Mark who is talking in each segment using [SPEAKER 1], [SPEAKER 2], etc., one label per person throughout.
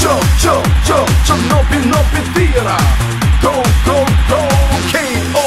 [SPEAKER 1] Čo, čo, čo, čo, nopi, nopi, tira Go, go, go, K.O.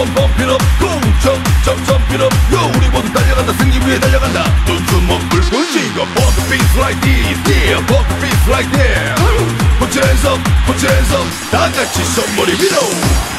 [SPEAKER 1] 펌펌펌 펌피업 쿵점점 점피업 요 우리 모두 달려간다 승리 위해 달려간다 두툼한 불꽃 지고 Pump the beats like this Yeah the beats like your hands up 다 같이 손머리 위로